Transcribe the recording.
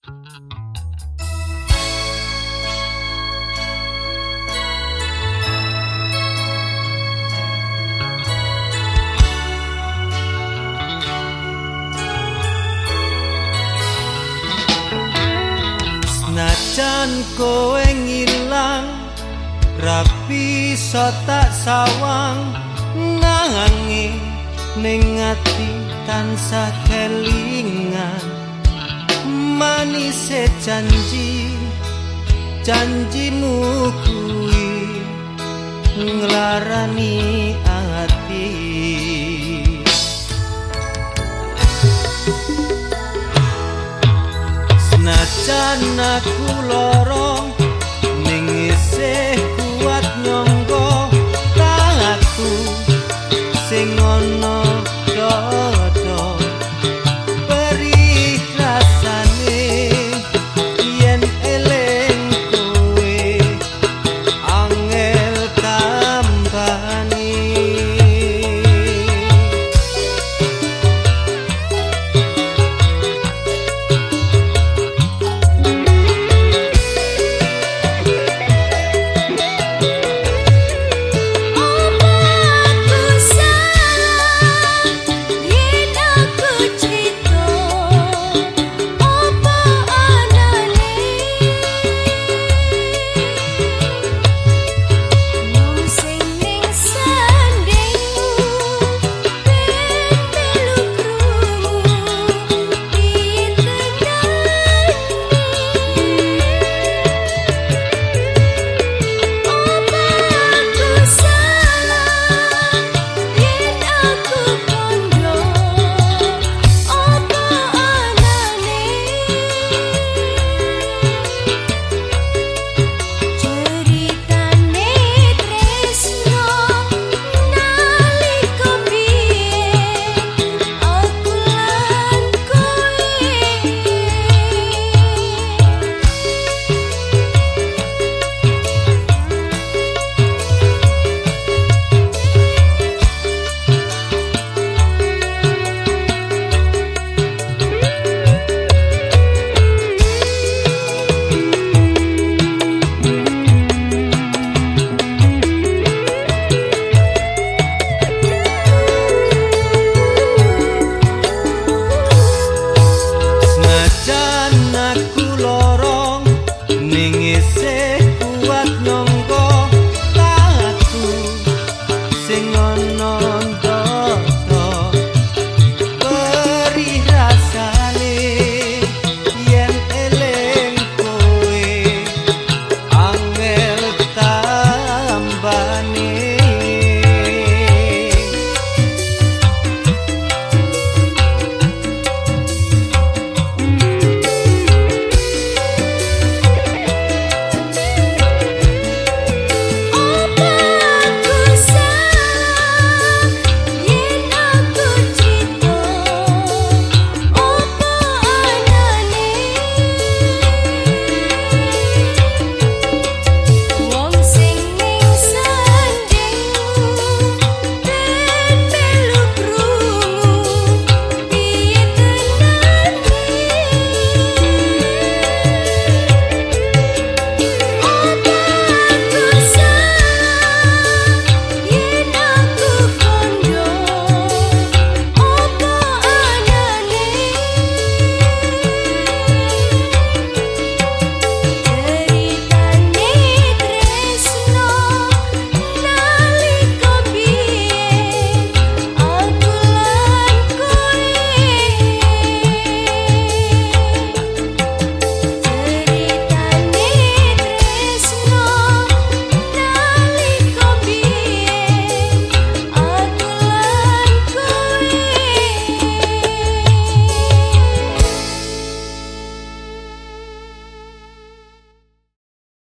Najan kowe ngilang rapi tak sawang. Nangi ning ati tansah kelingan manis janji janjimu kuwi nglarani ati. Senajan aku loro